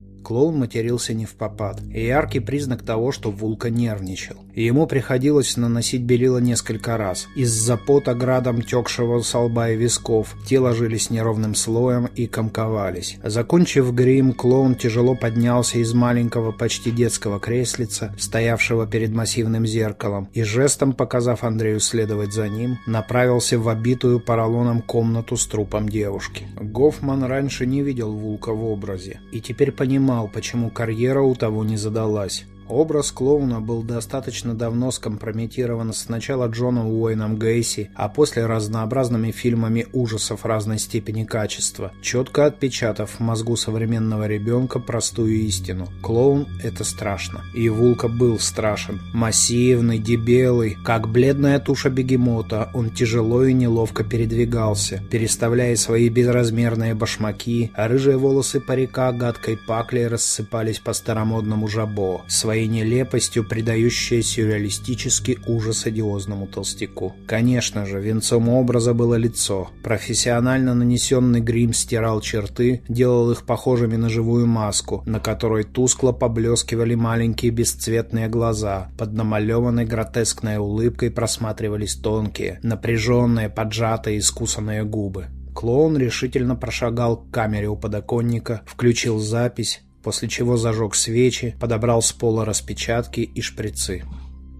you Клоун матерился не в попад, и яркий признак того, что Вулка нервничал. ему приходилось наносить белила несколько раз. Из-за пота градом текшего со лба и висков, те ложились неровным слоем и комковались. Закончив грим, клоун тяжело поднялся из маленького, почти детского креслица, стоявшего перед массивным зеркалом, и жестом, показав Андрею следовать за ним, направился в обитую поролоном комнату с трупом девушки. Гофман раньше не видел Вулка в образе, и теперь понимал, понимал, почему карьера у того не задалась. Образ клоуна был достаточно давно скомпрометирован сначала Джоном Уэйном Гейси, а после разнообразными фильмами ужасов разной степени качества, четко отпечатав в мозгу современного ребенка простую истину. Клоун – это страшно. И Вулка был страшен. Массивный, дебелый, как бледная туша бегемота, он тяжело и неловко передвигался, переставляя свои безразмерные башмаки, а рыжие волосы парика гадкой паклей рассыпались по старомодному жабо. Свои своей нелепостью придающая сюрреалистический ужас одиозному толстяку. Конечно же, венцом образа было лицо. Профессионально нанесенный грим стирал черты, делал их похожими на живую маску, на которой тускло поблескивали маленькие бесцветные глаза. Под намалеванной гротескной улыбкой просматривались тонкие, напряженные, поджатые, искусанные губы. Клоун решительно прошагал к камере у подоконника, включил запись, после чего зажег свечи, подобрал с пола распечатки и шприцы.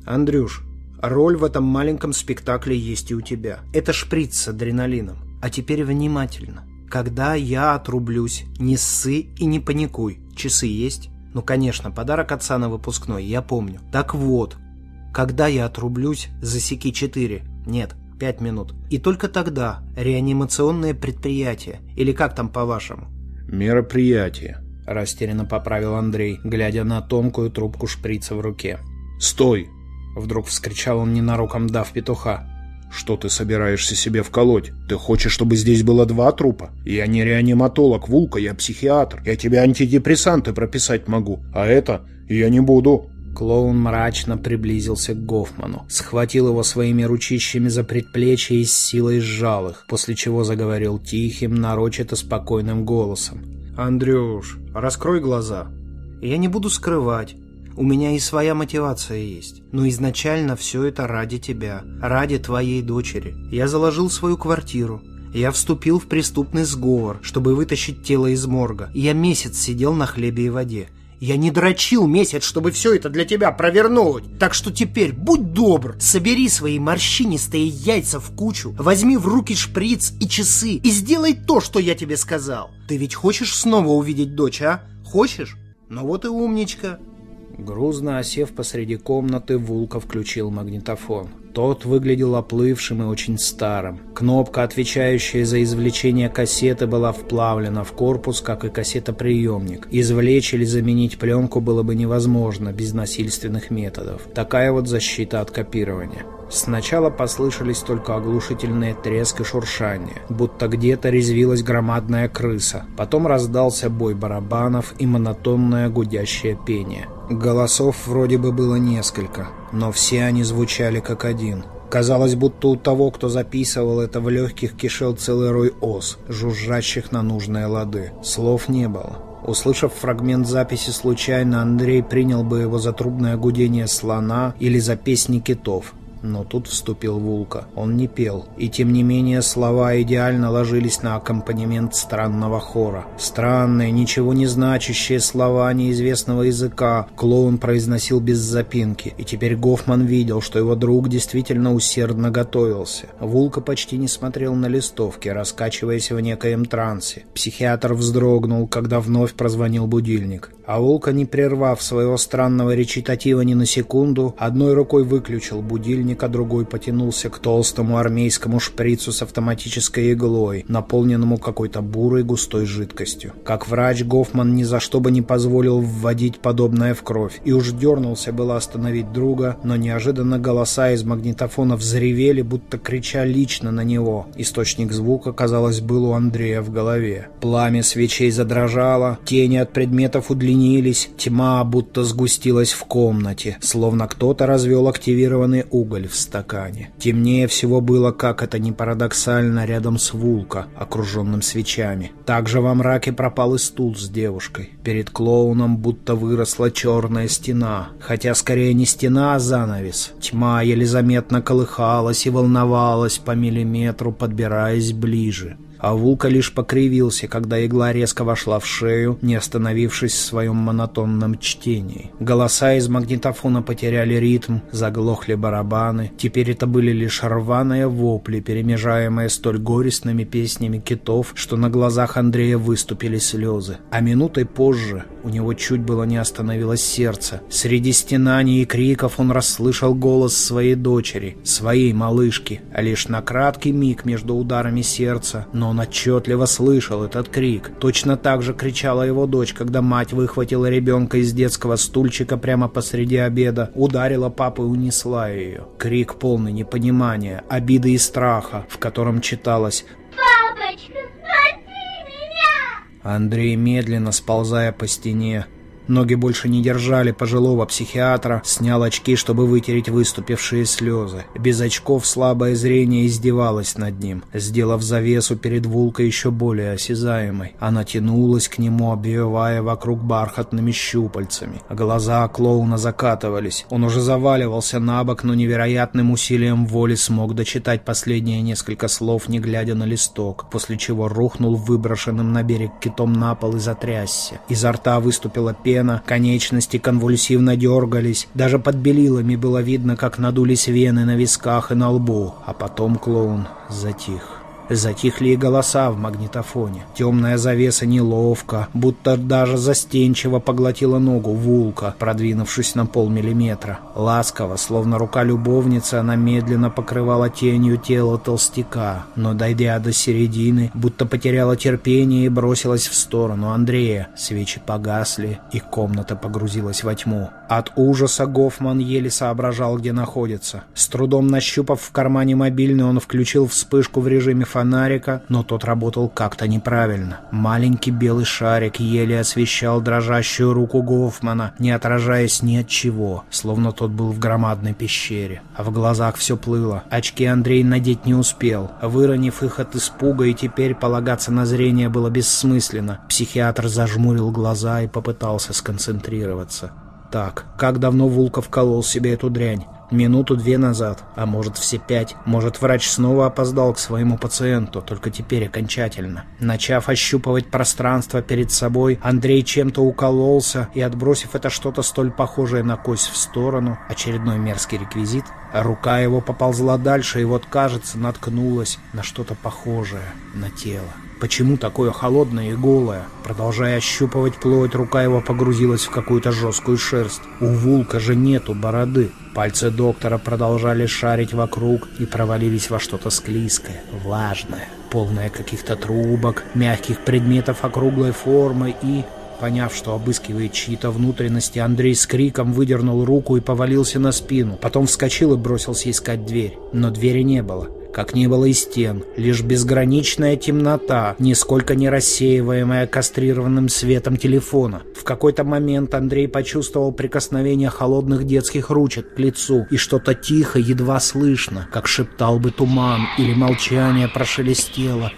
«Андрюш, роль в этом маленьком спектакле есть и у тебя. Это шприц с адреналином. А теперь внимательно. Когда я отрублюсь, не ссы и не паникуй. Часы есть?» «Ну, конечно, подарок отца на выпускной, я помню. Так вот, когда я отрублюсь, засеки четыре. Нет, пять минут. И только тогда реанимационное предприятие. Или как там по-вашему?» «Мероприятие», — растерянно поправил Андрей, глядя на тонкую трубку шприца в руке. «Стой!» — вдруг вскричал он ненароком дав петуха. «Что ты собираешься себе вколоть? Ты хочешь, чтобы здесь было два трупа? Я не реаниматолог, Вулка, я психиатр. Я тебе антидепрессанты прописать могу, а это я не буду». Клоун мрачно приблизился к Гофману, схватил его своими ручищами за предплечье и с силой сжал их, после чего заговорил тихим, нарочито спокойным голосом. «Андрюш, раскрой глаза. Я не буду скрывать. У меня и своя мотивация есть. Но изначально все это ради тебя, ради твоей дочери. Я заложил свою квартиру. Я вступил в преступный сговор, чтобы вытащить тело из морга. Я месяц сидел на хлебе и воде. Я не дрочил месяц, чтобы все это для тебя провернуть. Так что теперь будь добр, собери свои морщинистые яйца в кучу, возьми в руки шприц и часы и сделай то, что я тебе сказал. Ты ведь хочешь снова увидеть дочь, а? Хочешь? Ну вот и умничка. Грузно осев посреди комнаты, Вулка включил магнитофон. Тот выглядел оплывшим и очень старым. Кнопка, отвечающая за извлечение кассеты, была вплавлена в корпус, как и кассетоприемник. Извлечь или заменить пленку было бы невозможно без насильственных методов. Такая вот защита от копирования. Сначала послышались только оглушительные треск и шуршание, будто где-то резвилась громадная крыса. Потом раздался бой барабанов и монотонное гудящее пение. Голосов вроде бы было несколько, но все они звучали как один. Казалось, будто у того, кто записывал это, в легких кишел целый рой ос, жужжащих на нужные лады. Слов не было. Услышав фрагмент записи случайно, Андрей принял бы его за трубное гудение слона или за песни китов. Но тут вступил Вулка. Он не пел, и тем не менее слова идеально ложились на аккомпанемент странного хора. Странные, ничего не значащие слова неизвестного языка клоун произносил без запинки, и теперь Гофман видел, что его друг действительно усердно готовился. Вулка почти не смотрел на листовки, раскачиваясь в некоем трансе. Психиатр вздрогнул, когда вновь прозвонил будильник. А Вулка, не прервав своего странного речитатива ни на секунду, одной рукой выключил будильник, а другой потянулся к толстому армейскому шприцу с автоматической иглой, наполненному какой-то бурой густой жидкостью. Как врач, Гофман ни за что бы не позволил вводить подобное в кровь, и уж дернулся было остановить друга, но неожиданно голоса из магнитофона взревели, будто крича лично на него. Источник звука, казалось, был у Андрея в голове. Пламя свечей задрожало, тени от предметов удлинились, тьма будто сгустилась в комнате, словно кто-то развел активированный уголь уголь в стакане. Темнее всего было, как это ни парадоксально, рядом с Вулка, окруженным свечами. Также во мраке пропал и стул с девушкой. Перед клоуном будто выросла черная стена, хотя скорее не стена, а занавес. Тьма еле заметно колыхалась и волновалась по миллиметру, подбираясь ближе. А Вулка лишь покривился, когда игла резко вошла в шею, не остановившись в своем монотонном чтении. Голоса из магнитофона потеряли ритм, заглохли барабаны. Теперь это были лишь рваные вопли, перемежаемые столь горестными песнями китов, что на глазах Андрея выступили слезы. А минутой позже у него чуть было не остановилось сердце. Среди стенаний и криков он расслышал голос своей дочери, своей малышки, а лишь на краткий миг между ударами сердца, но он отчетливо слышал этот крик. Точно так же кричала его дочь, когда мать выхватила ребенка из детского стульчика прямо посреди обеда, ударила папу и унесла ее. Крик полный непонимания, обиды и страха, в котором читалось «Папочка, спаси меня!» Андрей, медленно сползая по стене, Ноги больше не держали пожилого психиатра, снял очки, чтобы вытереть выступившие слезы. Без очков слабое зрение издевалось над ним, сделав завесу перед Вулкой еще более осязаемой. Она тянулась к нему, обвивая вокруг бархатными щупальцами. Глаза клоуна закатывались. Он уже заваливался на бок, но невероятным усилием воли смог дочитать последние несколько слов, не глядя на листок, после чего рухнул выброшенным на берег китом на пол и затрясся. Изо рта выступила пена, колено, конечности конвульсивно дергались, даже под белилами было видно, как надулись вены на висках и на лбу, а потом клоун затих. Затихли и голоса в магнитофоне. Темная завеса неловко, будто даже застенчиво поглотила ногу Вулка, продвинувшись на полмиллиметра. Ласково, словно рука любовницы, она медленно покрывала тенью тело толстяка, но, дойдя до середины, будто потеряла терпение и бросилась в сторону Андрея. Свечи погасли, и комната погрузилась во тьму. От ужаса Гофман еле соображал, где находится. С трудом нащупав в кармане мобильный, он включил вспышку в режиме фонарика, но тот работал как-то неправильно. Маленький белый шарик еле освещал дрожащую руку Гофмана, не отражаясь ни от чего, словно тот был в громадной пещере. А в глазах все плыло. Очки Андрей надеть не успел, выронив их от испуга, и теперь полагаться на зрение было бессмысленно. Психиатр зажмурил глаза и попытался сконцентрироваться. Так, как давно Вулков колол себе эту дрянь? Минуту-две назад, а может все пять. Может врач снова опоздал к своему пациенту, только теперь окончательно. Начав ощупывать пространство перед собой, Андрей чем-то укололся и, отбросив это что-то столь похожее на кость в сторону, очередной мерзкий реквизит, рука его поползла дальше и вот, кажется, наткнулась на что-то похожее на тело. Почему такое холодное и голое? Продолжая ощупывать плоть, рука его погрузилась в какую-то жесткую шерсть. У Вулка же нету бороды. Пальцы доктора продолжали шарить вокруг и провалились во что-то склизкое, влажное, полное каких-то трубок, мягких предметов округлой формы и... Поняв, что обыскивает чьи-то внутренности, Андрей с криком выдернул руку и повалился на спину. Потом вскочил и бросился искать дверь. Но двери не было как не было и стен, лишь безграничная темнота, нисколько не рассеиваемая кастрированным светом телефона. В какой-то момент Андрей почувствовал прикосновение холодных детских ручек к лицу, и что-то тихо, едва слышно, как шептал бы туман, или молчание прошелестело,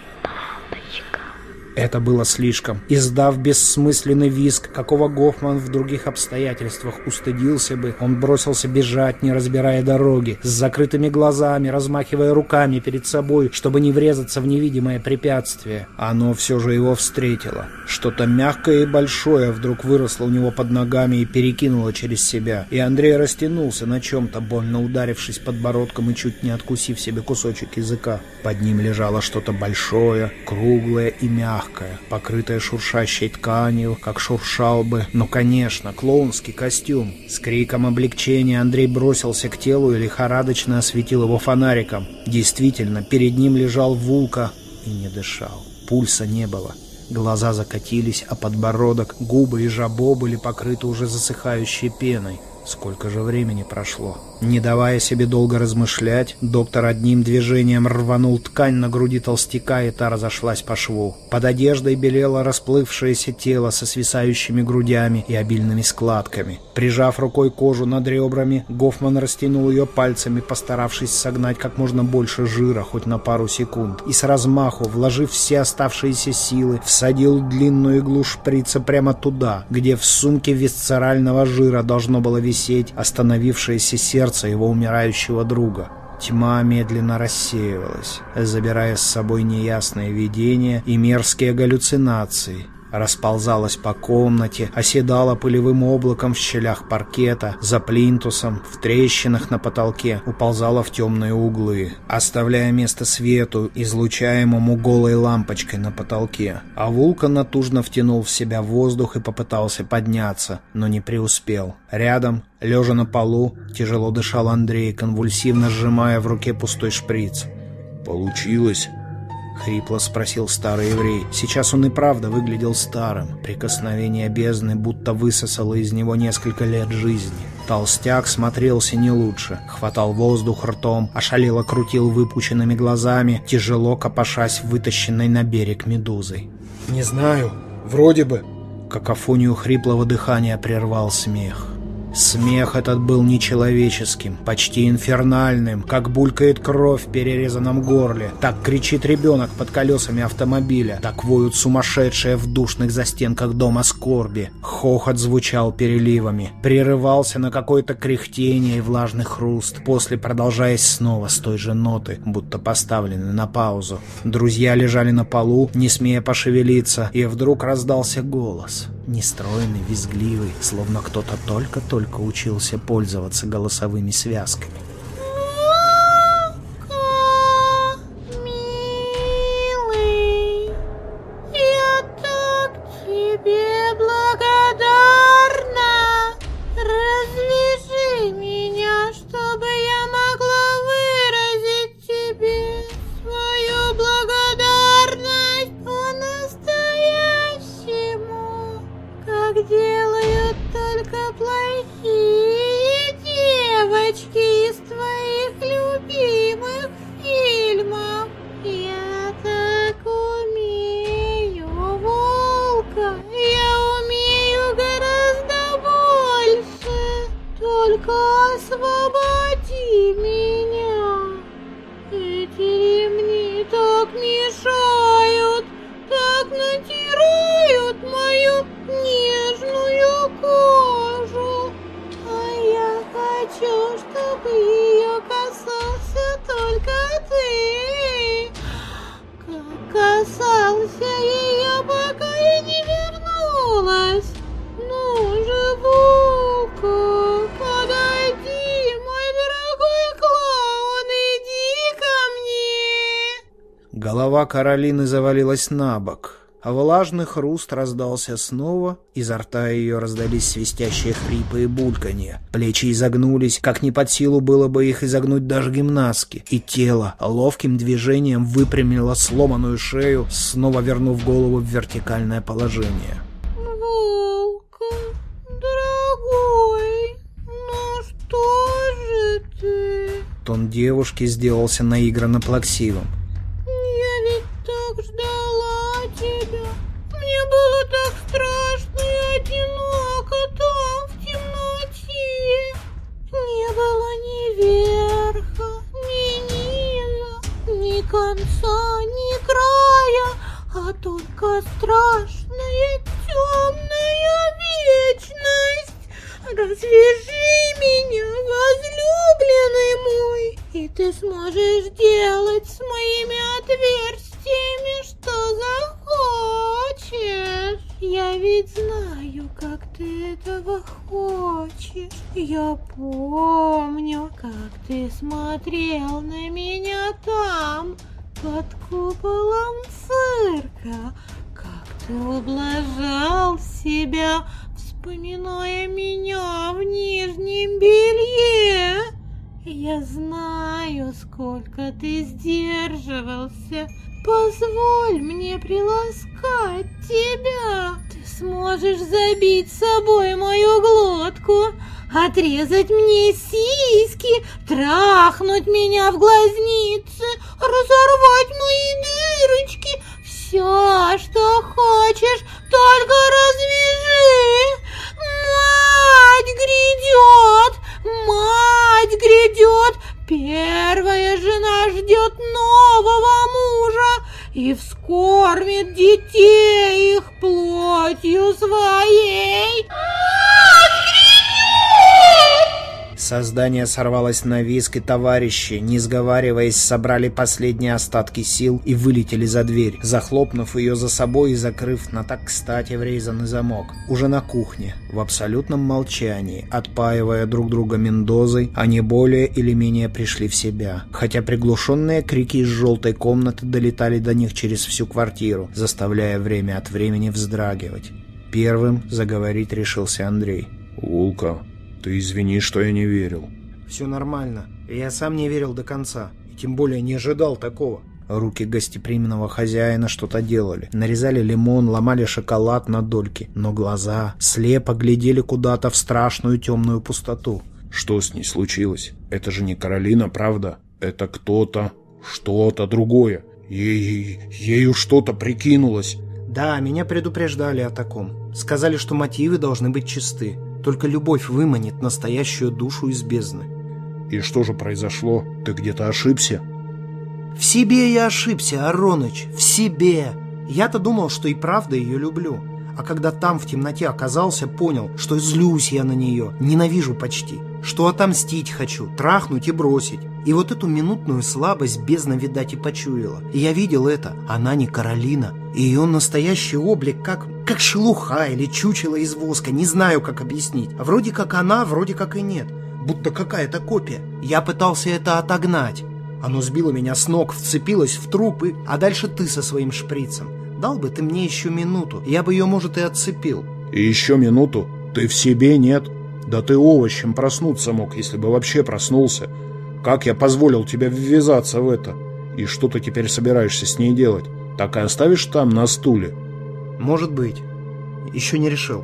это было слишком. Издав бессмысленный визг, какого Гофман в других обстоятельствах устыдился бы, он бросился бежать, не разбирая дороги, с закрытыми глазами, размахивая руками перед собой, чтобы не врезаться в невидимое препятствие. Оно все же его встретило. Что-то мягкое и большое вдруг выросло у него под ногами и перекинуло через себя. И Андрей растянулся на чем-то, больно ударившись подбородком и чуть не откусив себе кусочек языка. Под ним лежало что-то большое, круглое и мягкое мягкая, покрытая шуршащей тканью, как шуршал бы, ну, конечно, клоунский костюм. С криком облегчения Андрей бросился к телу и лихорадочно осветил его фонариком. Действительно, перед ним лежал Вулка и не дышал. Пульса не было. Глаза закатились, а подбородок, губы и жабо были покрыты уже засыхающей пеной. Сколько же времени прошло? Не давая себе долго размышлять, доктор одним движением рванул ткань на груди толстяка, и та разошлась по шву. Под одеждой белело расплывшееся тело со свисающими грудями и обильными складками. Прижав рукой кожу над ребрами, Гофман растянул ее пальцами, постаравшись согнать как можно больше жира, хоть на пару секунд, и с размаху, вложив все оставшиеся силы, всадил длинную иглу шприца прямо туда, где в сумке висцерального жира должно было висеть висеть остановившееся сердце его умирающего друга. Тьма медленно рассеивалась, забирая с собой неясные видения и мерзкие галлюцинации — расползалась по комнате, оседала пылевым облаком в щелях паркета, за плинтусом, в трещинах на потолке, уползала в темные углы, оставляя место свету, излучаемому голой лампочкой на потолке. А Вулкан натужно втянул в себя воздух и попытался подняться, но не преуспел. Рядом, лежа на полу, тяжело дышал Андрей, конвульсивно сжимая в руке пустой шприц. «Получилось?» — хрипло спросил старый еврей. Сейчас он и правда выглядел старым. Прикосновение бездны будто высосало из него несколько лет жизни. Толстяк смотрелся не лучше. Хватал воздух ртом, ошалело крутил выпученными глазами, тяжело копошась вытащенной на берег медузой. «Не знаю. Вроде бы». Какофонию хриплого дыхания прервал смех. Смех этот был нечеловеческим, почти инфернальным, как булькает кровь в перерезанном горле, так кричит ребенок под колесами автомобиля, так воют сумасшедшие в душных застенках дома скорби. Хохот звучал переливами, прерывался на какое-то кряхтение и влажный хруст, после продолжаясь снова с той же ноты, будто поставлены на паузу. Друзья лежали на полу, не смея пошевелиться, и вдруг раздался голос — нестройный, визгливый, словно кто-то только-только учился пользоваться голосовыми связками. Голова Каролины завалилась на бок, а влажный хруст раздался снова, изо рта ее раздались свистящие хрипы и бульканье. Плечи изогнулись, как не под силу было бы их изогнуть даже гимнастки, и тело ловким движением выпрямило сломанную шею, снова вернув голову в вертикальное положение. «Волка, дорогой, ну что же ты?» Тон девушки сделался наигранно плаксивым. Конца, ни края, а только страшная темная вечность. Развяжи меня, возлюбленный мой, и ты сможешь делать с моими отверстиями, что захочешь. Я ведь знаю, как ты этого хочешь. Я помню, как ты смотрел на меня там, под куполом цирка, как ты ублажал себя, вспоминая меня в нижнем белье. Я знаю, сколько ты сдерживался. Позволь мне приласкать тебя. Сможешь забить собой мою глотку, отрезать мне сиськи, трахнуть меня в глазницы, разорвать мои дырочки. Все, что хочешь, только развяжи. Мать грядет, мать грядет, первая жена ждет нового мужа и вскормит детей их плотью своей. Создание сорвалось на виск, и товарищи, не сговариваясь, собрали последние остатки сил и вылетели за дверь, захлопнув ее за собой и закрыв на так кстати врезанный замок. Уже на кухне, в абсолютном молчании, отпаивая друг друга мендозой, они более или менее пришли в себя. Хотя приглушенные крики из желтой комнаты долетали до них через всю квартиру, заставляя время от времени вздрагивать. Первым заговорить решился Андрей. «Улка, ты извини, что я не верил. Все нормально. Я сам не верил до конца. И тем более не ожидал такого. Руки гостеприимного хозяина что-то делали. Нарезали лимон, ломали шоколад на дольки. Но глаза слепо глядели куда-то в страшную темную пустоту. Что с ней случилось? Это же не Каролина, правда? Это кто-то, что-то другое. Ей, ею что-то прикинулось. Да, меня предупреждали о таком. Сказали, что мотивы должны быть чисты. Только любовь выманит настоящую душу из бездны. И что же произошло? Ты где-то ошибся? В себе я ошибся, Ароныч, в себе. Я-то думал, что и правда ее люблю. А когда там в темноте оказался, понял, что злюсь я на нее, ненавижу почти, что отомстить хочу, трахнуть и бросить. И вот эту минутную слабость бездна, видать, и почуяла. Я видел это. Она не Каролина. И ее настоящий облик как, как шелуха или чучело из воска. Не знаю, как объяснить. Вроде как она, вроде как и нет. Будто какая-то копия. Я пытался это отогнать. Оно сбило меня с ног, вцепилось в трупы, а дальше ты со своим шприцем. Дал бы ты мне еще минуту, я бы ее, может, и отцепил. И еще минуту? Ты в себе нет? Да ты овощем проснуться мог, если бы вообще проснулся. Как я позволил тебе ввязаться в это? И что ты теперь собираешься с ней делать? Так и оставишь там, на стуле? Может быть. Еще не решил.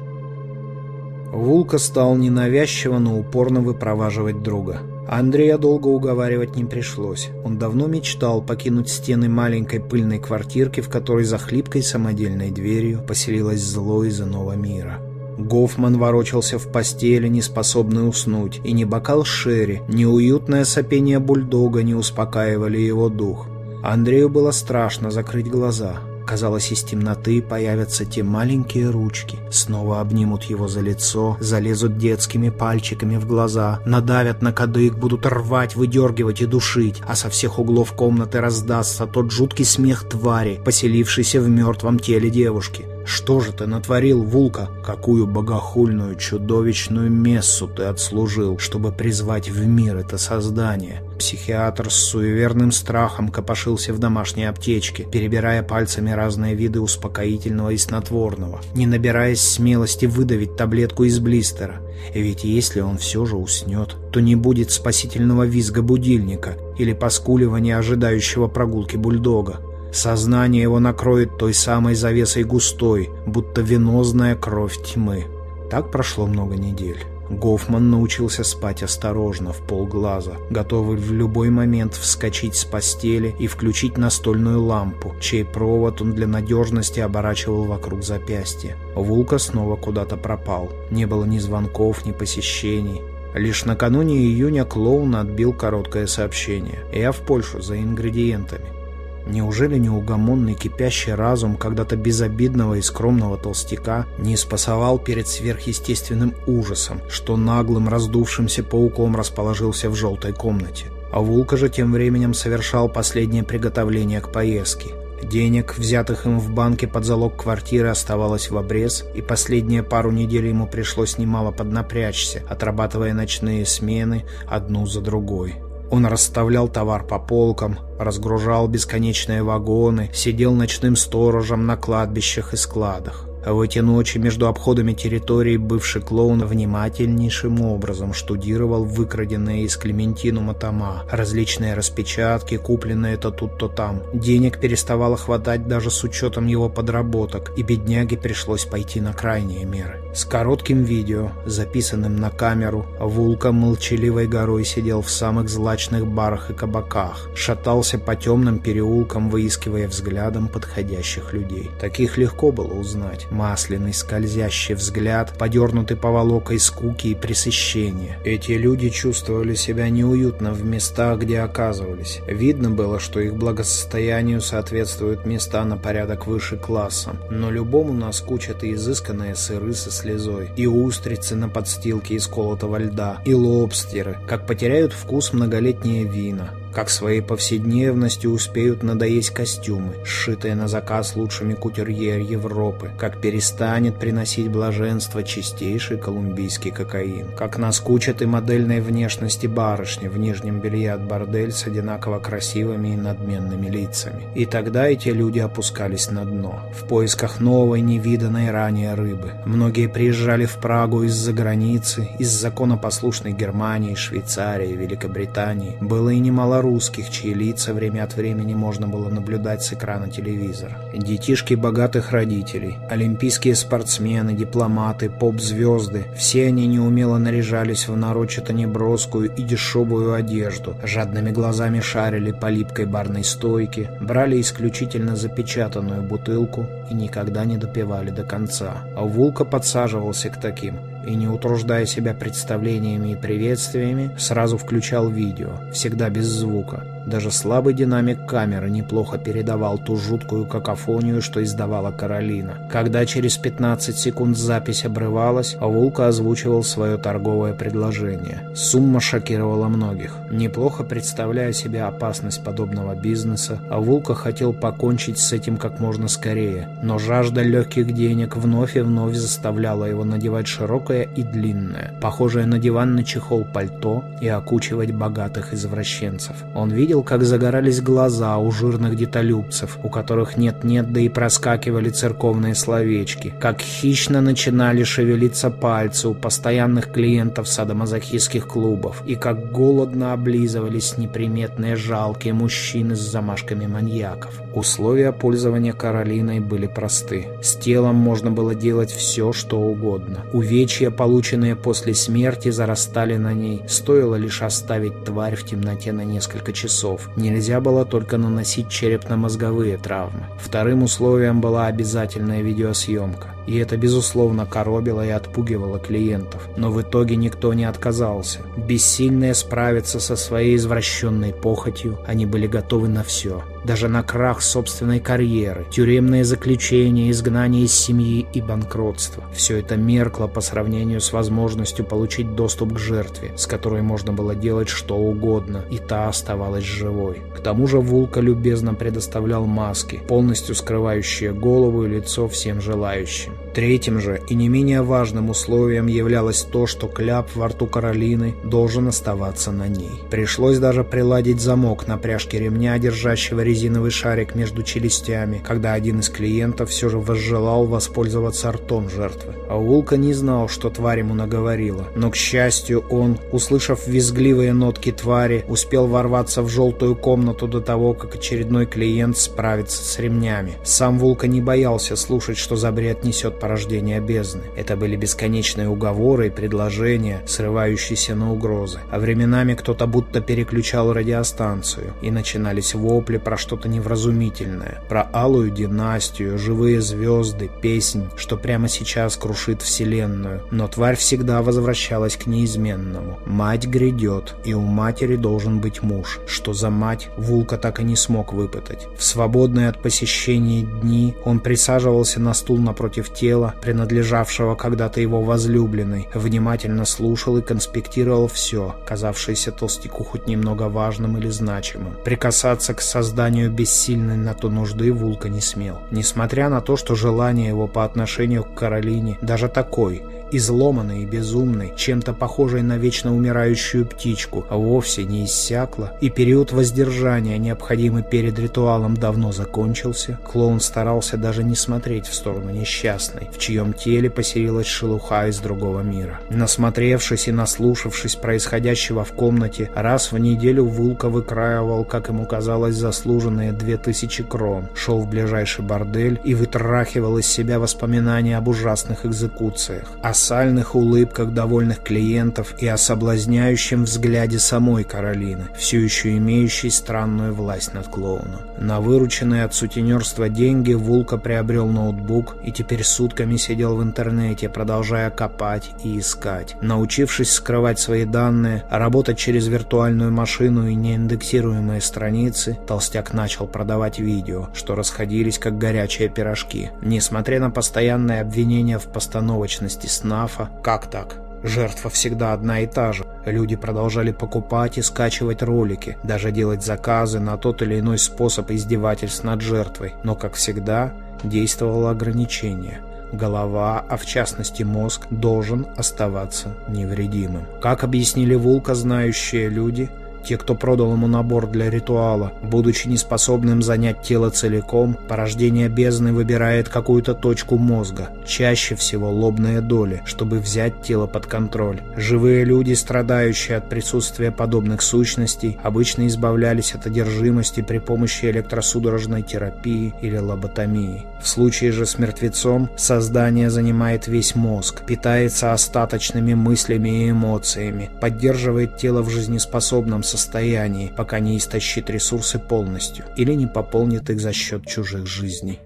Вулка стал ненавязчиво, но упорно выпроваживать друга. Андрея долго уговаривать не пришлось. Он давно мечтал покинуть стены маленькой пыльной квартирки, в которой за хлипкой самодельной дверью поселилось зло из иного мира. Гофман ворочался в постели, не способный уснуть, и ни бокал шерри, ни уютное сопение бульдога не успокаивали его дух. Андрею было страшно закрыть глаза. Казалось, из темноты появятся те маленькие ручки, снова обнимут его за лицо, залезут детскими пальчиками в глаза, надавят на кадык, будут рвать, выдергивать и душить, а со всех углов комнаты раздастся тот жуткий смех твари, поселившейся в мертвом теле девушки. Что же ты натворил, Вулка? Какую богохульную, чудовищную мессу ты отслужил, чтобы призвать в мир это создание? Психиатр с суеверным страхом копошился в домашней аптечке, перебирая пальцами разные виды успокоительного и снотворного, не набираясь смелости выдавить таблетку из блистера. Ведь если он все же уснет, то не будет спасительного визга будильника или поскуливания ожидающего прогулки бульдога. Сознание его накроет той самой завесой густой, будто венозная кровь тьмы. Так прошло много недель. Гофман научился спать осторожно, в полглаза, готовый в любой момент вскочить с постели и включить настольную лампу, чей провод он для надежности оборачивал вокруг запястья. Вулка снова куда-то пропал. Не было ни звонков, ни посещений. Лишь накануне июня клоун отбил короткое сообщение. «Я в Польшу за ингредиентами». Неужели неугомонный кипящий разум когда-то безобидного и скромного толстяка не спасовал перед сверхъестественным ужасом, что наглым раздувшимся пауком расположился в желтой комнате? А Вулка же тем временем совершал последнее приготовление к поездке. Денег, взятых им в банке под залог квартиры, оставалось в обрез, и последние пару недель ему пришлось немало поднапрячься, отрабатывая ночные смены одну за другой. Он расставлял товар по полкам, разгружал бесконечные вагоны, сидел ночным сторожем на кладбищах и складах. В эти ночи между обходами территории бывший клоун внимательнейшим образом штудировал выкраденные из Клементинума тома, различные распечатки, купленные то тут, то там. Денег переставало хватать даже с учетом его подработок, и бедняге пришлось пойти на крайние меры. С коротким видео, записанным на камеру, Вулка молчаливой горой сидел в самых злачных барах и кабаках, шатался по темным переулкам, выискивая взглядом подходящих людей. Таких легко было узнать. Масляный скользящий взгляд, подернутый поволокой скуки и пресыщения. Эти люди чувствовали себя неуютно в местах, где оказывались. Видно было, что их благосостоянию соответствуют места на порядок выше классом, но любому наскучат и изысканные сыры со слезой, и устрицы на подстилке из колотого льда, и лобстеры, как потеряют вкус многолетние вина как своей повседневностью успеют надоесть костюмы, сшитые на заказ лучшими кутюрье Европы, как перестанет приносить блаженство чистейший колумбийский кокаин, как наскучат и модельной внешности барышни в нижнем белье от бордель с одинаково красивыми и надменными лицами. И тогда эти люди опускались на дно, в поисках новой, невиданной ранее рыбы. Многие приезжали в Прагу из-за границы, из законопослушной Германии, Швейцарии, Великобритании. Было и немало русских, чьи лица время от времени можно было наблюдать с экрана телевизора. Детишки богатых родителей, олимпийские спортсмены, дипломаты, поп-звезды – все они неумело наряжались в нарочито неброскую и дешевую одежду, жадными глазами шарили по липкой барной стойке, брали исключительно запечатанную бутылку и никогда не допивали до конца. А Вулка подсаживался к таким – и, не утруждая себя представлениями и приветствиями, сразу включал видео, всегда без звука. Даже слабый динамик камеры неплохо передавал ту жуткую какофонию, что издавала Каролина. Когда через 15 секунд запись обрывалась, Вулка озвучивал свое торговое предложение. Сумма шокировала многих. Неплохо представляя себе опасность подобного бизнеса, Вулка хотел покончить с этим как можно скорее. Но жажда легких денег вновь и вновь заставляла его надевать широкое и длинное, похожее на диванный чехол пальто и окучивать богатых извращенцев. Он видел, как загорались глаза у жирных детолюбцев, у которых нет-нет, да и проскакивали церковные словечки, как хищно начинали шевелиться пальцы у постоянных клиентов садомазохистских клубов, и как голодно облизывались неприметные жалкие мужчины с замашками маньяков. Условия пользования Каролиной были просты. С телом можно было делать все, что угодно. Увечья, полученные после смерти, зарастали на ней. Стоило лишь оставить тварь в темноте на несколько часов. Нельзя было только наносить черепно-мозговые травмы. Вторым условием была обязательная видеосъемка. И это, безусловно, коробило и отпугивало клиентов. Но в итоге никто не отказался. Бессильные справиться со своей извращенной похотью, они были готовы на все даже на крах собственной карьеры, тюремные заключения, изгнание из семьи и банкротство. Все это меркло по сравнению с возможностью получить доступ к жертве, с которой можно было делать что угодно, и та оставалась живой. К тому же Вулка любезно предоставлял маски, полностью скрывающие голову и лицо всем желающим. Третьим же и не менее важным условием являлось то, что кляп во рту Каролины должен оставаться на ней. Пришлось даже приладить замок на пряжке ремня, держащего резину резиновый шарик между челюстями, когда один из клиентов все же возжелал воспользоваться ртом жертвы. А Улка не знал, что тварь ему наговорила. Но, к счастью, он, услышав визгливые нотки твари, успел ворваться в желтую комнату до того, как очередной клиент справится с ремнями. Сам Вулка не боялся слушать, что за бред несет порождение бездны. Это были бесконечные уговоры и предложения, срывающиеся на угрозы. А временами кто-то будто переключал радиостанцию, и начинались вопли про что-то невразумительное, про алую династию, живые звезды, песнь, что прямо сейчас крушит вселенную. Но тварь всегда возвращалась к неизменному. Мать грядет, и у матери должен быть муж. Что за мать, Вулка так и не смог выпытать. В свободные от посещений дни он присаживался на стул напротив тела, принадлежавшего когда-то его возлюбленной, внимательно слушал и конспектировал все, казавшееся толстяку хоть немного важным или значимым. Прикасаться к созданию созданию бессильной на то нужды Вулка не смел. Несмотря на то, что желание его по отношению к Каролине, даже такой, изломанной и безумной, чем-то похожей на вечно умирающую птичку, а вовсе не иссякла, и период воздержания, необходимый перед ритуалом, давно закончился, клоун старался даже не смотреть в сторону несчастной, в чьем теле поселилась шелуха из другого мира. Насмотревшись и наслушавшись происходящего в комнате, раз в неделю Вулка выкраивал, как ему казалось, заслуженные две тысячи крон, шел в ближайший бордель и вытрахивал из себя воспоминания об ужасных экзекуциях, о сальных улыбках довольных клиентов и о соблазняющем взгляде самой Каролины, все еще имеющей странную власть над клоуном. На вырученные от сутенерства деньги Вулка приобрел ноутбук и теперь сутками сидел в интернете, продолжая копать и искать. Научившись скрывать свои данные, работать через виртуальную машину и неиндексируемые страницы, Толстяк начал продавать видео, что расходились как горячие пирожки. Несмотря на постоянное обвинение в постановочности СНАФа, как так? Жертва всегда одна и та же. Люди продолжали покупать и скачивать ролики, даже делать заказы на тот или иной способ издевательств над жертвой. Но, как всегда, действовало ограничение. Голова, а в частности мозг, должен оставаться невредимым. Как объяснили Вулка знающие люди – те, кто продал ему набор для ритуала, будучи неспособным занять тело целиком, порождение бездны выбирает какую-то точку мозга, чаще всего лобные доли, чтобы взять тело под контроль. Живые люди, страдающие от присутствия подобных сущностей, обычно избавлялись от одержимости при помощи электросудорожной терапии или лоботомии. В случае же с мертвецом создание занимает весь мозг, питается остаточными мыслями и эмоциями, поддерживает тело в жизнеспособном состоянии, состоянии, пока не истощит ресурсы полностью или не пополнит их за счет чужих жизней.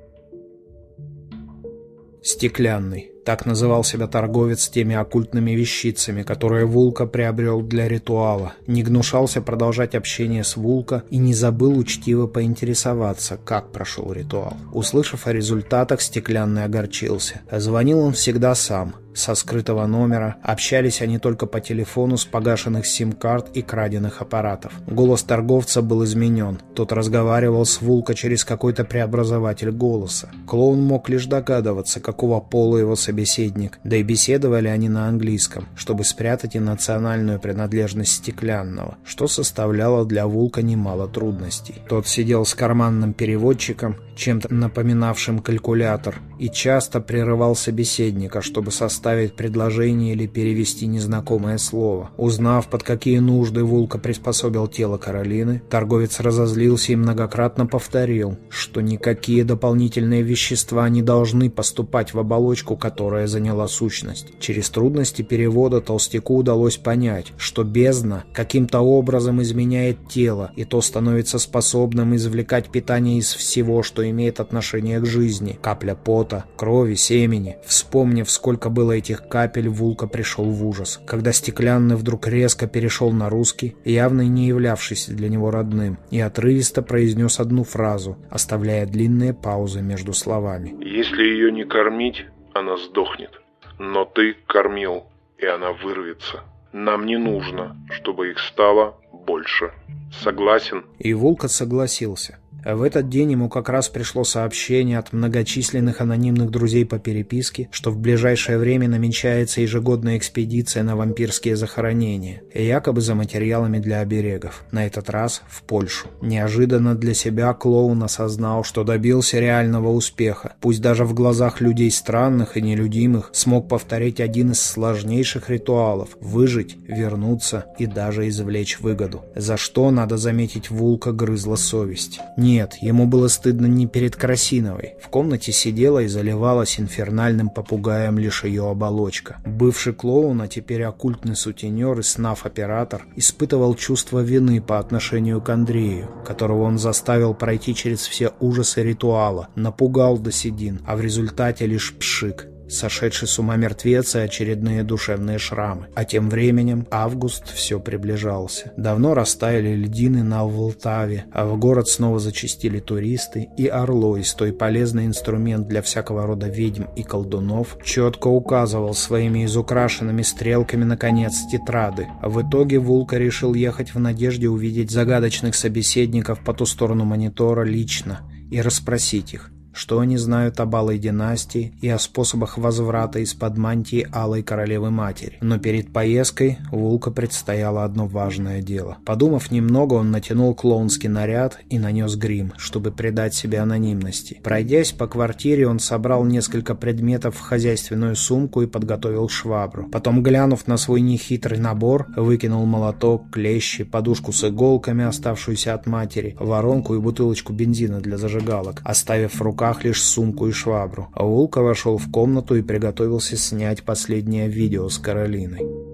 Стеклянный. Так называл себя торговец теми оккультными вещицами, которые Вулка приобрел для ритуала. Не гнушался продолжать общение с Вулка и не забыл учтиво поинтересоваться, как прошел ритуал. Услышав о результатах, Стеклянный огорчился. Звонил он всегда сам – со скрытого номера. Общались они только по телефону с погашенных сим-карт и краденных аппаратов. Голос торговца был изменен. Тот разговаривал с Вулка через какой-то преобразователь голоса. Клоун мог лишь догадываться, какого пола его собеседник. Да и беседовали они на английском, чтобы спрятать и национальную принадлежность стеклянного, что составляло для Вулка немало трудностей. Тот сидел с карманным переводчиком, чем-то напоминавшим калькулятор, и часто прерывал собеседника, чтобы составить предложение или перевести незнакомое слово. Узнав, под какие нужды Вулка приспособил тело Каролины, торговец разозлился и многократно повторил, что никакие дополнительные вещества не должны поступать в оболочку, которая заняла сущность. Через трудности перевода толстяку удалось понять, что бездна каким-то образом изменяет тело, и то становится способным извлекать питание из всего, что имеет отношение к жизни. Капля пота, крови, семени. Вспомнив, сколько было этих капель, Вулка пришел в ужас. Когда стеклянный вдруг резко перешел на русский, явно не являвшийся для него родным, и отрывисто произнес одну фразу, оставляя длинные паузы между словами. «Если ее не кормить, она сдохнет. Но ты кормил, и она вырвется. Нам не нужно, чтобы их стало больше. Согласен?» И Вулка согласился. В этот день ему как раз пришло сообщение от многочисленных анонимных друзей по переписке, что в ближайшее время намечается ежегодная экспедиция на вампирские захоронения, якобы за материалами для оберегов, на этот раз в Польшу. Неожиданно для себя клоун осознал, что добился реального успеха, пусть даже в глазах людей странных и нелюдимых смог повторить один из сложнейших ритуалов – выжить, вернуться и даже извлечь выгоду. За что, надо заметить, Вулка грызла совесть. Нет, ему было стыдно не перед Красиновой. В комнате сидела и заливалась инфернальным попугаем лишь ее оболочка. Бывший клоун, а теперь оккультный сутенер и снав-оператор, испытывал чувство вины по отношению к Андрею, которого он заставил пройти через все ужасы ритуала, напугал до седин, а в результате лишь пшик сошедший с ума мертвец и очередные душевные шрамы. А тем временем август все приближался. Давно растаяли льдины на Волтаве, а в город снова зачастили туристы, и Орлой, той полезный инструмент для всякого рода ведьм и колдунов, четко указывал своими изукрашенными стрелками на конец тетрады. А в итоге Вулка решил ехать в надежде увидеть загадочных собеседников по ту сторону монитора лично и расспросить их, что они знают об Алой династии и о способах возврата из-под мантии Алой Королевы-Матери. Но перед поездкой Вулка предстояло одно важное дело. Подумав немного, он натянул клоунский наряд и нанес грим, чтобы придать себе анонимности. Пройдясь по квартире, он собрал несколько предметов в хозяйственную сумку и подготовил швабру. Потом, глянув на свой нехитрый набор, выкинул молоток, клещи, подушку с иголками, оставшуюся от матери, воронку и бутылочку бензина для зажигалок, оставив в руках лишь сумку и швабру. А Вулка вошел в комнату и приготовился снять последнее видео с Каролиной.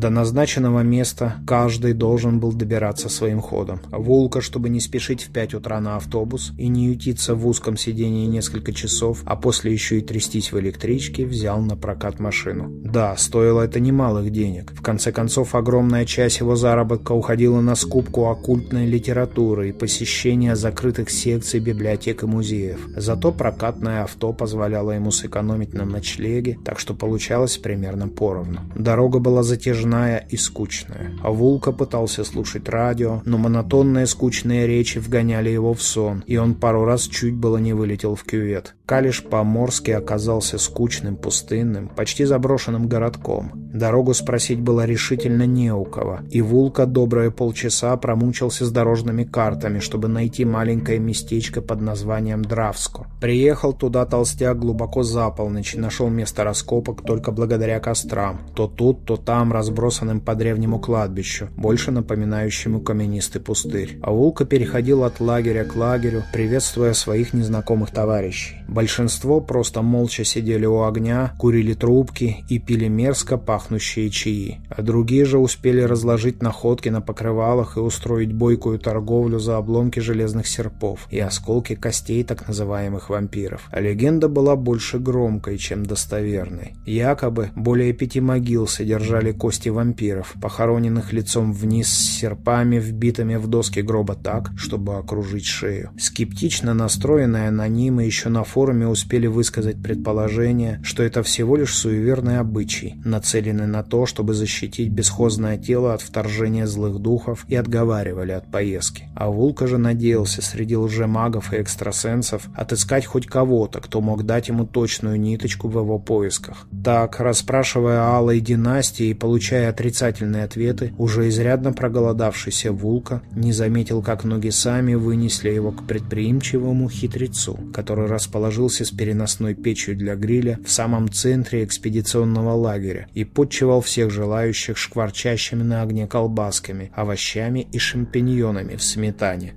До назначенного места каждый должен был добираться своим ходом. Вулка, чтобы не спешить в 5 утра на автобус и не ютиться в узком сидении несколько часов, а после еще и трястись в электричке, взял на прокат машину. Да, стоило это немалых денег. В конце концов, огромная часть его заработка уходила на скупку оккультной литературы и посещение закрытых секций библиотек и музеев. Зато прокатное авто позволяло ему сэкономить на ночлеге, так что получалось примерно поровну. Дорога была затяжена нудная и скучная. А Вулка пытался слушать радио, но монотонные скучные речи вгоняли его в сон, и он пару раз чуть было не вылетел в кювет. Калиш по-морски оказался скучным, пустынным, почти заброшенным городком. Дорогу спросить было решительно не у кого, и Вулка добрые полчаса промучился с дорожными картами, чтобы найти маленькое местечко под названием Дравско. Приехал туда толстяк глубоко за полночь и нашел место раскопок только благодаря кострам. То тут, то там разбросанным по древнему кладбищу, больше напоминающему каменистый пустырь. А переходил от лагеря к лагерю, приветствуя своих незнакомых товарищей. Большинство просто молча сидели у огня, курили трубки и пили мерзко пахнущие чаи. А другие же успели разложить находки на покрывалах и устроить бойкую торговлю за обломки железных серпов и осколки костей так называемых вампиров. А легенда была больше громкой, чем достоверной. Якобы более пяти могил содержали кости вампиров, похороненных лицом вниз с серпами, вбитыми в доски гроба так, чтобы окружить шею. Скептично настроенные анонимы еще на форуме успели высказать предположение, что это всего лишь суеверный обычай, нацеленный на то, чтобы защитить бесхозное тело от вторжения злых духов и отговаривали от поездки. А Вулка же надеялся среди лжемагов и экстрасенсов отыскать хоть кого-то, кто мог дать ему точную ниточку в его поисках. Так, расспрашивая Алой династии и получая отрицательные ответы, уже изрядно проголодавшийся Вулка не заметил, как ноги сами вынесли его к предприимчивому хитрецу, который расположил расположился с переносной печью для гриля в самом центре экспедиционного лагеря и подчевал всех желающих шкварчащими на огне колбасками, овощами и шампиньонами в сметане.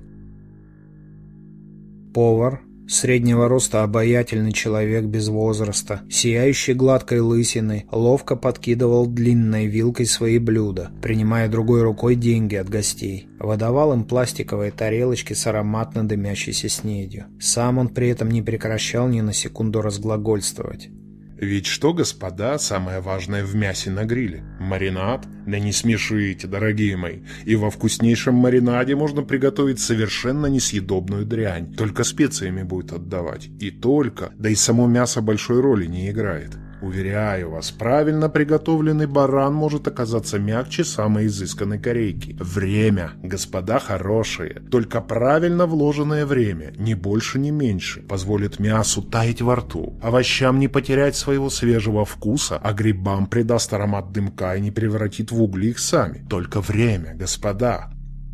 Повар, Среднего роста обаятельный человек без возраста, сияющий гладкой лысиной, ловко подкидывал длинной вилкой свои блюда, принимая другой рукой деньги от гостей. Выдавал им пластиковые тарелочки с ароматно дымящейся снедью. Сам он при этом не прекращал ни на секунду разглагольствовать. Ведь что, господа, самое важное в мясе на гриле? Маринад? Да не смешите, дорогие мои. И во вкуснейшем маринаде можно приготовить совершенно несъедобную дрянь. Только специями будет отдавать. И только. Да и само мясо большой роли не играет. Уверяю вас, правильно приготовленный баран может оказаться мягче самой изысканной корейки. Время, господа хорошие, только правильно вложенное время, ни больше, ни меньше, позволит мясу таять во рту, овощам не потерять своего свежего вкуса, а грибам придаст аромат дымка и не превратит в угли их сами. Только время, господа.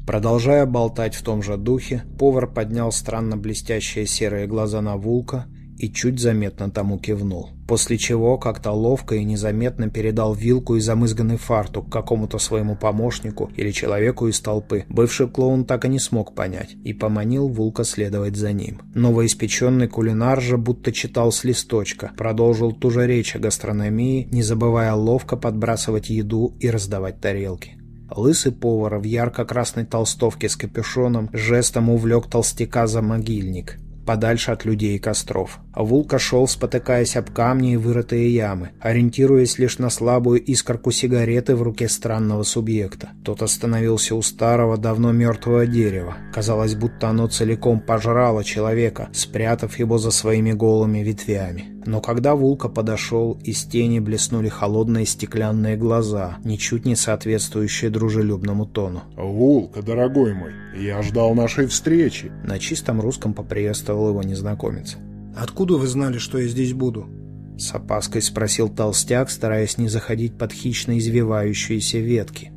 Продолжая болтать в том же духе, повар поднял странно блестящие серые глаза на Вулка и чуть заметно тому кивнул. После чего как-то ловко и незаметно передал вилку и замызганный фартук какому-то своему помощнику или человеку из толпы. Бывший клоун так и не смог понять и поманил Вулка следовать за ним. Новоиспеченный кулинар же будто читал с листочка, продолжил ту же речь о гастрономии, не забывая ловко подбрасывать еду и раздавать тарелки. Лысый повар в ярко-красной толстовке с капюшоном жестом увлек толстяка за могильник подальше от людей и костров. Вулка шел, спотыкаясь об камни и вырытые ямы, ориентируясь лишь на слабую искорку сигареты в руке странного субъекта. Тот остановился у старого, давно мертвого дерева. Казалось, будто оно целиком пожрало человека, спрятав его за своими голыми ветвями. Но когда Вулка подошел, из тени блеснули холодные стеклянные глаза, ничуть не соответствующие дружелюбному тону. «Вулка, дорогой мой, я ждал нашей встречи!» На чистом русском поприветствовал его незнакомец. «Откуда вы знали, что я здесь буду?» С опаской спросил толстяк, стараясь не заходить под хищно извивающиеся ветки.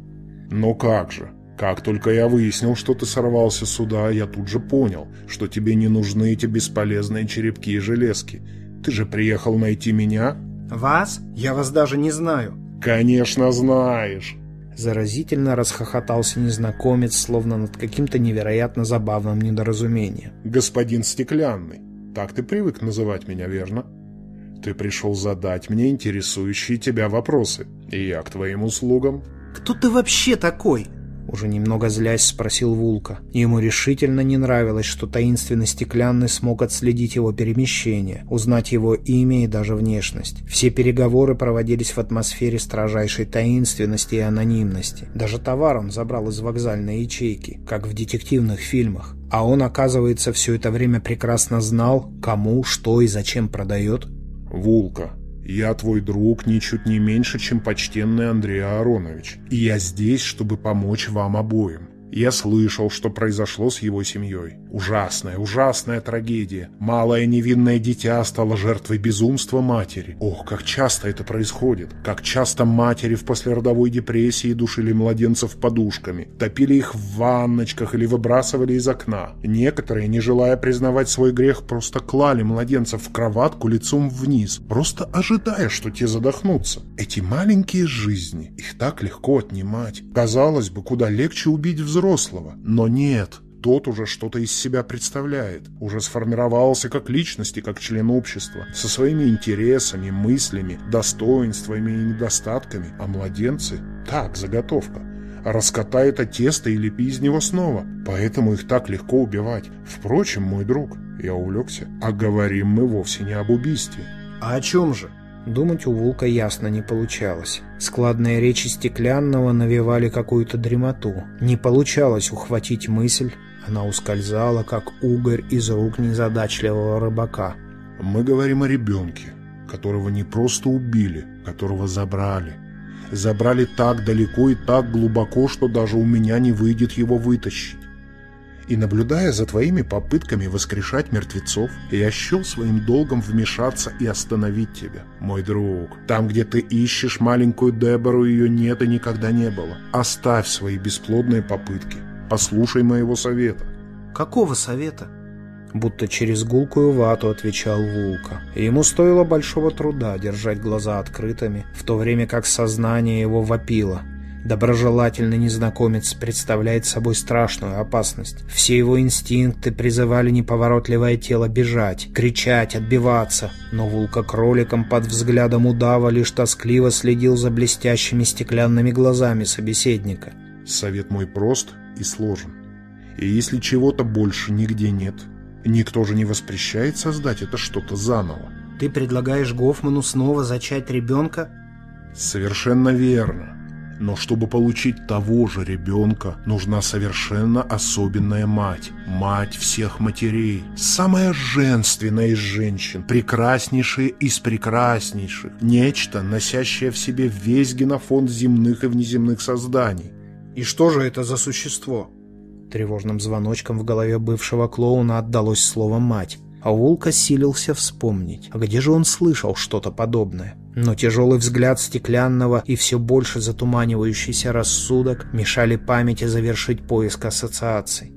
«Ну как же! Как только я выяснил, что ты сорвался сюда, я тут же понял, что тебе не нужны эти бесполезные черепки и железки. Ты же приехал найти меня?» «Вас? Я вас даже не знаю». «Конечно знаешь». Заразительно расхохотался незнакомец, словно над каким-то невероятно забавным недоразумением. «Господин Стеклянный, так ты привык называть меня, верно? Ты пришел задать мне интересующие тебя вопросы, и я к твоим услугам». «Кто ты вообще такой?» Уже немного злясь спросил Вулка. Ему решительно не нравилось, что таинственный стеклянный смог отследить его перемещение, узнать его имя и даже внешность. Все переговоры проводились в атмосфере строжайшей таинственности и анонимности. Даже товар он забрал из вокзальной ячейки, как в детективных фильмах. А он, оказывается, все это время прекрасно знал, кому, что и зачем продает. «Вулка, я твой друг ничуть не меньше, чем почтенный Андрей Аронович. И я здесь, чтобы помочь вам обоим. Я слышал, что произошло с его семьей. Ужасная, ужасная трагедия. Малое невинное дитя стало жертвой безумства матери. Ох, как часто это происходит. Как часто матери в послеродовой депрессии душили младенцев подушками, топили их в ванночках или выбрасывали из окна. Некоторые, не желая признавать свой грех, просто клали младенцев в кроватку лицом вниз, просто ожидая, что те задохнутся. Эти маленькие жизни, их так легко отнимать. Казалось бы, куда легче убить взрослых взрослого. Но нет, тот уже что-то из себя представляет, уже сформировался как личность и как член общества, со своими интересами, мыслями, достоинствами и недостатками, а младенцы – так, заготовка. Раскатай это тесто и лепи из него снова, поэтому их так легко убивать. Впрочем, мой друг, я увлекся, а говорим мы вовсе не об убийстве. А о чем же? Думать у Вулка ясно не получалось. Складные речи Стеклянного навевали какую-то дремоту. Не получалось ухватить мысль, она ускользала, как угорь из рук незадачливого рыбака. «Мы говорим о ребенке, которого не просто убили, которого забрали. Забрали так далеко и так глубоко, что даже у меня не выйдет его вытащить и, наблюдая за твоими попытками воскрешать мертвецов, я счел своим долгом вмешаться и остановить тебя, мой друг. Там, где ты ищешь маленькую Дебору, ее нет и никогда не было. Оставь свои бесплодные попытки. Послушай моего совета. Какого совета? Будто через гулкую вату отвечал Вулка. ему стоило большого труда держать глаза открытыми, в то время как сознание его вопило. Доброжелательный незнакомец представляет собой страшную опасность. Все его инстинкты призывали неповоротливое тело бежать, кричать, отбиваться. Но Вулка кроликом под взглядом удава лишь тоскливо следил за блестящими стеклянными глазами собеседника. «Совет мой прост и сложен. И если чего-то больше нигде нет, никто же не воспрещает создать это что-то заново». «Ты предлагаешь Гофману снова зачать ребенка?» «Совершенно верно». Но чтобы получить того же ребенка, нужна совершенно особенная мать. Мать всех матерей. Самая женственная из женщин. Прекраснейшая из прекраснейших. Нечто, носящее в себе весь генофонд земных и внеземных созданий. И что же это за существо? Тревожным звоночком в голове бывшего клоуна отдалось слово «мать». А Вулка силился вспомнить, а где же он слышал что-то подобное. Но тяжелый взгляд стеклянного и все больше затуманивающийся рассудок мешали памяти завершить поиск ассоциаций.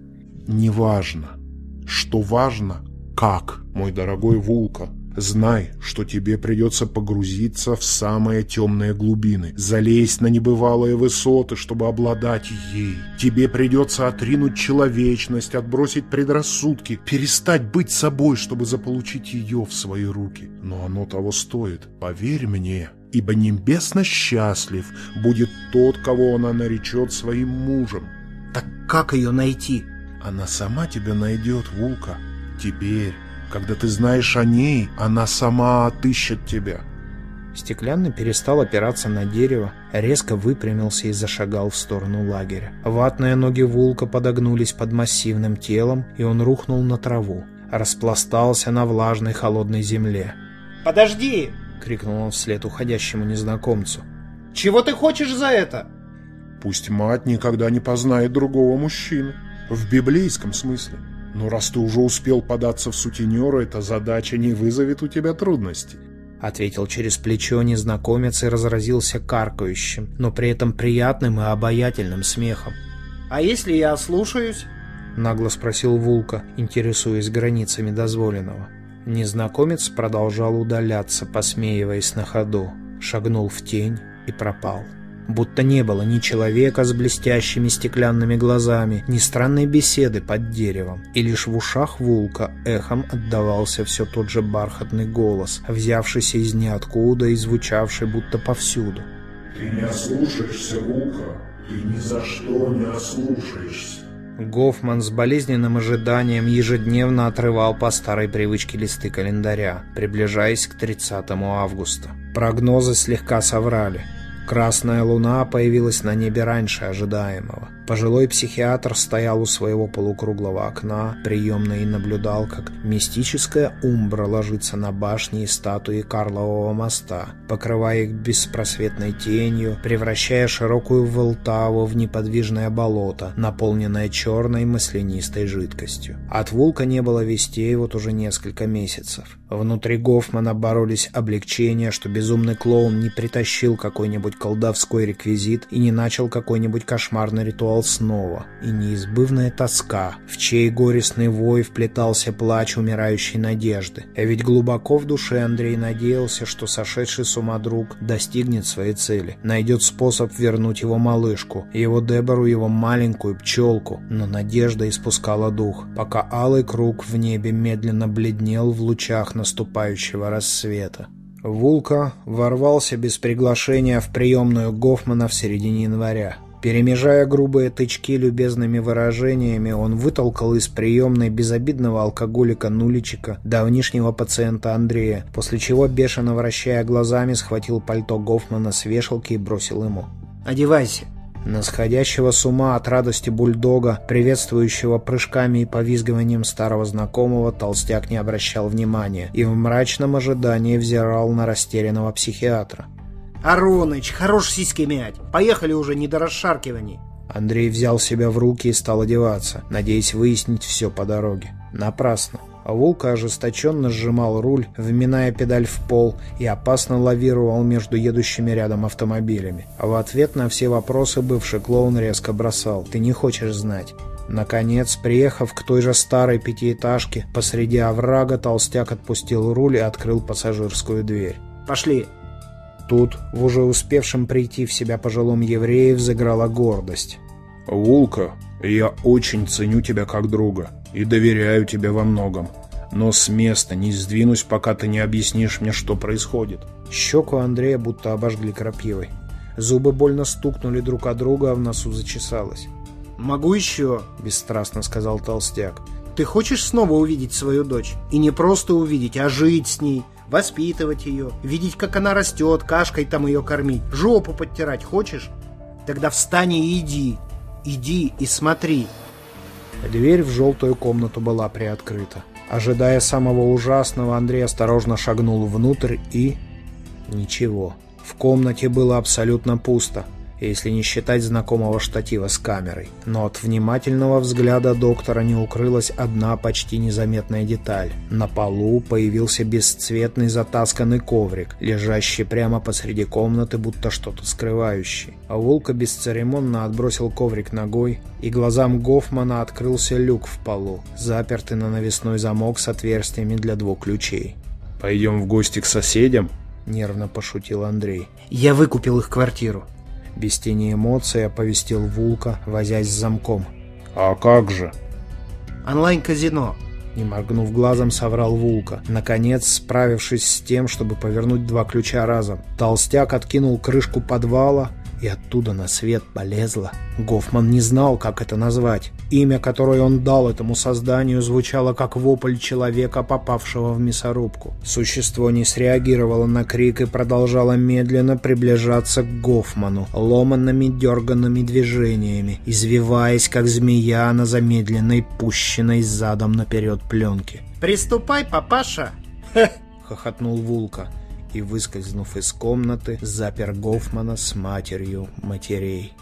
«Неважно. Что важно? Как, мой дорогой Вулка?» Знай, что тебе придется погрузиться в самые темные глубины, залезть на небывалые высоты, чтобы обладать ей. Тебе придется отринуть человечность, отбросить предрассудки, перестать быть собой, чтобы заполучить ее в свои руки. Но оно того стоит, поверь мне, ибо небесно счастлив будет тот, кого она наречет своим мужем. Так как ее найти? Она сама тебя найдет, Вулка. Теперь когда ты знаешь о ней, она сама отыщет тебя. Стеклянный перестал опираться на дерево, резко выпрямился и зашагал в сторону лагеря. Ватные ноги Вулка подогнулись под массивным телом, и он рухнул на траву, распластался на влажной холодной земле. «Подожди!» — крикнул он вслед уходящему незнакомцу. «Чего ты хочешь за это?» «Пусть мать никогда не познает другого мужчины. В библейском смысле. Но раз ты уже успел податься в сутенеры, эта задача не вызовет у тебя трудностей. — ответил через плечо незнакомец и разразился каркающим, но при этом приятным и обаятельным смехом. «А если я ослушаюсь?» — нагло спросил Вулка, интересуясь границами дозволенного. Незнакомец продолжал удаляться, посмеиваясь на ходу, шагнул в тень и пропал будто не было ни человека с блестящими стеклянными глазами, ни странной беседы под деревом, и лишь в ушах Вулка эхом отдавался все тот же бархатный голос, взявшийся из ниоткуда и звучавший будто повсюду. «Ты не ослушаешься, Вулка, и ни за что не ослушаешься». Гофман с болезненным ожиданием ежедневно отрывал по старой привычке листы календаря, приближаясь к 30 августа. Прогнозы слегка соврали. Красная луна появилась на небе раньше ожидаемого. Пожилой психиатр стоял у своего полукруглого окна, приемно и наблюдал, как мистическая умбра ложится на башни и статуи Карлового моста, покрывая их беспросветной тенью, превращая широкую Волтаву в неподвижное болото, наполненное черной маслянистой жидкостью. От Вулка не было вестей вот уже несколько месяцев. Внутри Гофмана боролись облегчения, что безумный клоун не притащил какой-нибудь колдовской реквизит и не начал какой-нибудь кошмарный ритуал наступал снова, и неизбывная тоска, в чей горестный вой вплетался плач умирающей надежды. А ведь глубоко в душе Андрей надеялся, что сошедший с ума друг достигнет своей цели, найдет способ вернуть его малышку, его Дебору, его маленькую пчелку, но надежда испускала дух, пока алый круг в небе медленно бледнел в лучах наступающего рассвета. Вулка ворвался без приглашения в приемную Гофмана в середине января. Перемежая грубые тычки любезными выражениями, он вытолкал из приемной безобидного алкоголика-нуличика, давнишнего пациента Андрея, после чего, бешено вращая глазами, схватил пальто Гофмана с вешалки и бросил ему. «Одевайся!» На сходящего с ума от радости бульдога, приветствующего прыжками и повизгиванием старого знакомого, толстяк не обращал внимания и в мрачном ожидании взирал на растерянного психиатра. «Ароныч, хорош сиськи мять! Поехали уже, не до расшаркиваний!» Андрей взял себя в руки и стал одеваться, надеясь выяснить все по дороге. Напрасно. Вулка ожесточенно сжимал руль, вминая педаль в пол и опасно лавировал между едущими рядом автомобилями. А в ответ на все вопросы бывший клоун резко бросал «Ты не хочешь знать». Наконец, приехав к той же старой пятиэтажке, посреди оврага толстяк отпустил руль и открыл пассажирскую дверь. «Пошли!» Тут, в уже успевшем прийти в себя пожилом еврее, взыграла гордость. «Вулка, я очень ценю тебя как друга и доверяю тебе во многом. Но с места не сдвинусь, пока ты не объяснишь мне, что происходит». Щеку Андрея будто обожгли крапивой. Зубы больно стукнули друг от друга, а в носу зачесалось. «Могу еще?» – бесстрастно сказал толстяк. «Ты хочешь снова увидеть свою дочь? И не просто увидеть, а жить с ней, воспитывать ее, видеть, как она растет, кашкой там ее кормить, жопу подтирать хочешь? Тогда встань и иди, иди и смотри. Дверь в желтую комнату была приоткрыта. Ожидая самого ужасного, Андрей осторожно шагнул внутрь и... Ничего. В комнате было абсолютно пусто если не считать знакомого штатива с камерой. Но от внимательного взгляда доктора не укрылась одна почти незаметная деталь. На полу появился бесцветный затасканный коврик, лежащий прямо посреди комнаты, будто что-то скрывающий. А Волка бесцеремонно отбросил коврик ногой, и глазам Гофмана открылся люк в полу, запертый на навесной замок с отверстиями для двух ключей. «Пойдем в гости к соседям?» — нервно пошутил Андрей. «Я выкупил их квартиру», без тени эмоций оповестил Вулка, возясь с замком. «А как же?» «Онлайн-казино». Не моргнув глазом, соврал Вулка, наконец справившись с тем, чтобы повернуть два ключа разом. Толстяк откинул крышку подвала, и оттуда на свет полезла. Гофман не знал, как это назвать. Имя, которое он дал этому созданию, звучало как вопль человека, попавшего в мясорубку. Существо не среагировало на крик и продолжало медленно приближаться к Гофману, ломанными дерганными движениями, извиваясь, как змея на замедленной, пущенной задом наперед пленке. «Приступай, папаша!» — хохотнул Вулка и, выскользнув из комнаты, запер Гофмана с матерью матерей.